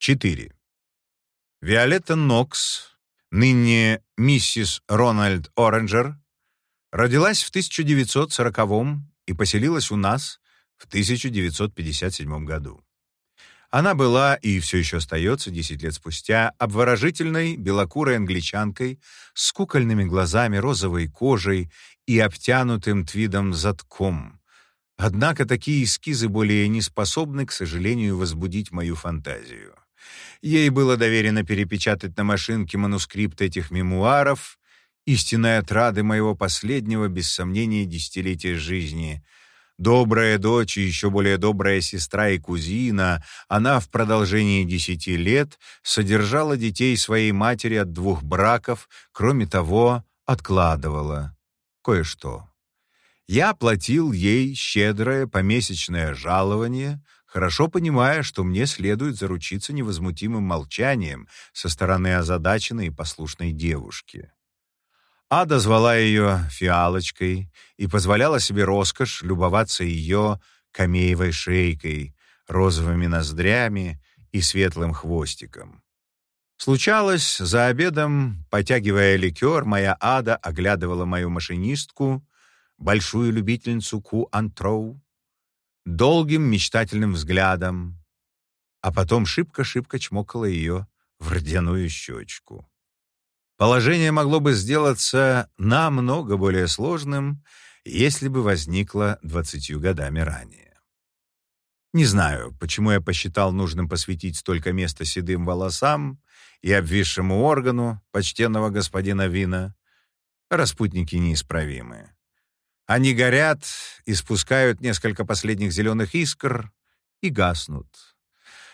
4. Виолетта Нокс, ныне миссис Рональд Оранжер, родилась в 1940 и поселилась у нас в 1957 году. Она была и все еще остается 10 лет спустя обворожительной белокурой англичанкой с кукольными глазами, розовой кожей и обтянутым твидом затком. Однако такие эскизы более не способны, к сожалению, возбудить мою фантазию. Ей было доверено перепечатать на машинке манускрипт этих мемуаров, истинной отрады моего последнего, без сомнения, десятилетия жизни — Добрая дочь и еще более добрая сестра и кузина, она в продолжении десяти лет содержала детей своей матери от двух браков, кроме того, откладывала кое-что. Я платил ей щедрое помесячное жалование, хорошо понимая, что мне следует заручиться невозмутимым молчанием со стороны озадаченной и послушной девушки. Ада звала ее фиалочкой и позволяла себе роскошь любоваться ее камеевой шейкой, розовыми ноздрями и светлым хвостиком. Случалось, за обедом, потягивая ликер, моя ада оглядывала мою машинистку, большую любительницу Ку-Антроу, долгим мечтательным взглядом, а потом шибко-шибко чмокала ее в родяную щечку. Положение могло бы сделаться намного более сложным, если бы возникло двадцатью годами ранее. Не знаю, почему я посчитал нужным посвятить столько места седым волосам и обвисшему органу почтенного господина Вина. Распутники неисправимы. Они горят, испускают несколько последних зеленых искр и гаснут.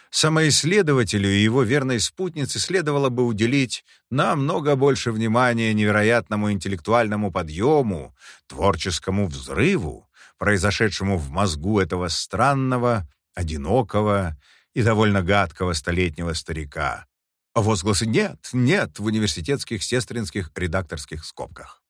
Самоисследователю и его верной спутнице следовало бы уделить намного больше внимания невероятному интеллектуальному подъему, творческому взрыву, произошедшему в мозгу этого странного, одинокого и довольно гадкого столетнего старика. Возгласы «нет, нет» в университетских сестринских редакторских скобках.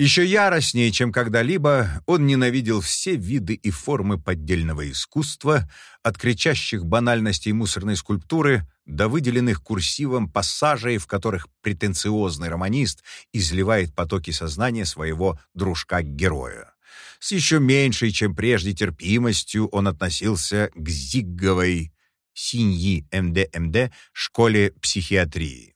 Еще яростнее, чем когда-либо, он ненавидел все виды и формы поддельного искусства, от кричащих банальностей мусорной скульптуры до выделенных курсивом пассажей, в которых претенциозный романист изливает потоки сознания своего дружка-героя. С еще меньшей, чем прежде, терпимостью он относился к Зигговой Синьи МДМД школе психиатрии.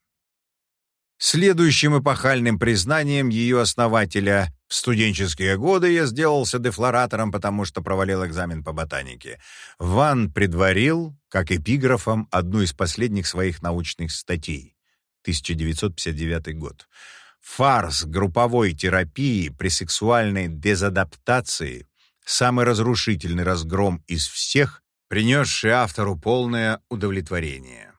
Следующим эпохальным признанием ее основателя в студенческие годы я сделался дефлоратором, потому что провалил экзамен по ботанике. Ван предварил, как эпиграфом, одну из последних своих научных статей. 1959 год. Фарс групповой терапии при сексуальной дезадаптации – самый разрушительный разгром из всех, принесший автору полное удовлетворение.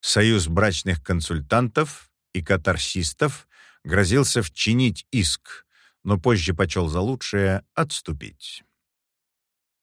Союз брачных консультантов – и катарсистов грозился вчинить иск, но позже почел за лучшее отступить.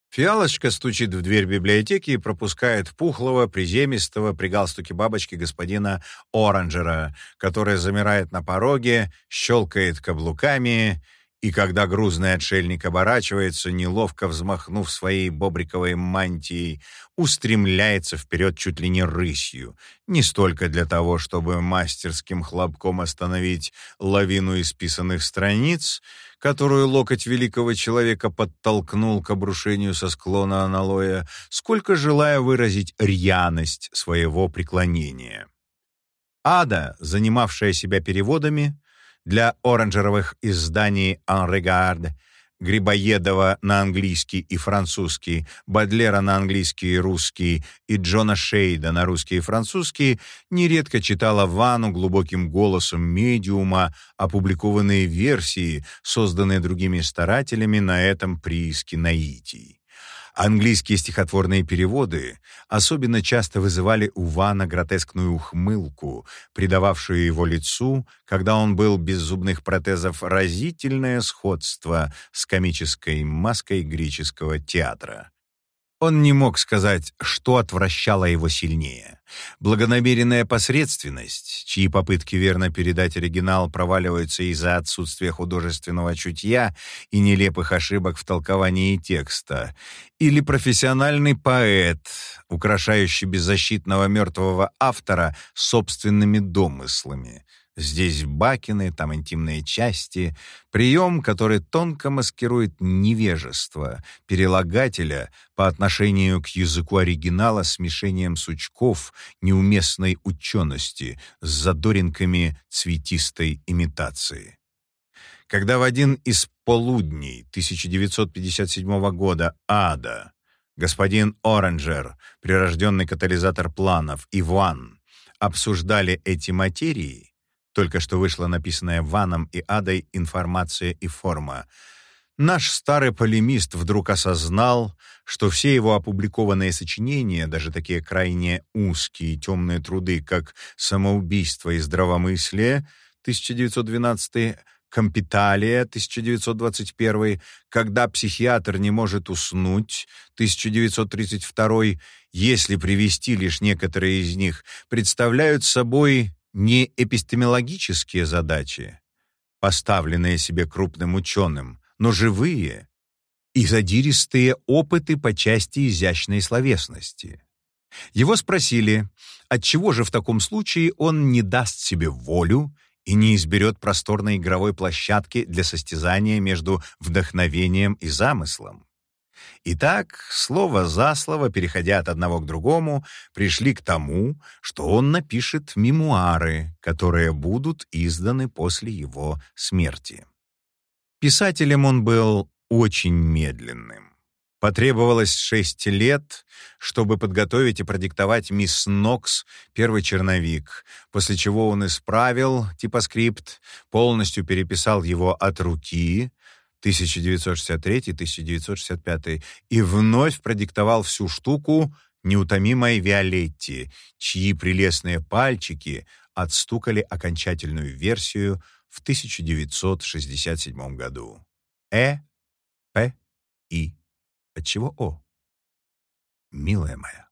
Фиалочка стучит в дверь библиотеки и пропускает пухлого, приземистого при галстуке бабочки господина Оранжера, который замирает на пороге, щелкает каблуками и когда грузный отшельник оборачивается, неловко взмахнув своей бобриковой мантией, устремляется вперед чуть ли не рысью, не столько для того, чтобы мастерским хлопком остановить лавину исписанных страниц, которую локоть великого человека подтолкнул к обрушению со склона аналоя, сколько желая выразить рьяность своего преклонения. Ада, занимавшая себя переводами, для оранжеровых изданий «En Regard», Грибоедова на английский и французский, Бадлера на английский и русский и Джона Шейда на русский и французский, нередко читала Вану глубоким голосом медиума опубликованные версии, созданные другими старателями на этом прииске Наитий. Английские стихотворные переводы особенно часто вызывали у Вана гротескную ухмылку, придававшую его лицу, когда он был без зубных протезов, разительное сходство с комической маской греческого театра. Он не мог сказать, что отвращало его сильнее. Благонамеренная посредственность, чьи попытки верно передать оригинал проваливаются из-за отсутствия художественного чутья и нелепых ошибок в толковании текста, или профессиональный поэт, украшающий беззащитного мертвого автора собственными домыслами, Здесь бакины, там интимные части. Прием, который тонко маскирует невежество перелагателя по отношению к языку оригинала смешением сучков неуместной учености с задоринками цветистой имитации. Когда в один из полудней 1957 года ада господин Оранжер, прирожденный катализатор планов, и Ван обсуждали эти материи, только что вышла написанная Ваном и Адой информация и форма. Наш старый полемист вдруг осознал, что все его опубликованные сочинения, даже такие крайне узкие темные труды, как «Самоубийство и здравомыслие» 1912 «Компиталия» 1921, «Когда психиатр не может уснуть» 1932, если привести лишь некоторые из них, представляют собой не эпистемологические задачи, поставленные себе крупным ученым, но живые и задиристые опыты по части изящной словесности. Его спросили, отчего же в таком случае он не даст себе волю и не изберет просторной игровой площадки для состязания между вдохновением и замыслом. И так, слово за слово, переходя от одного к другому, пришли к тому, что он напишет мемуары, которые будут изданы после его смерти. Писателем он был очень медленным. Потребовалось шесть лет, чтобы подготовить и продиктовать мисс Нокс первый черновик, после чего он исправил типоскрипт, полностью переписал его от руки, 1963-1965 и вновь продиктовал всю штуку неутомимой Виолетти, чьи прелестные пальчики отстукали окончательную версию в 1967 году. Э, П, И. Отчего О? Милая моя.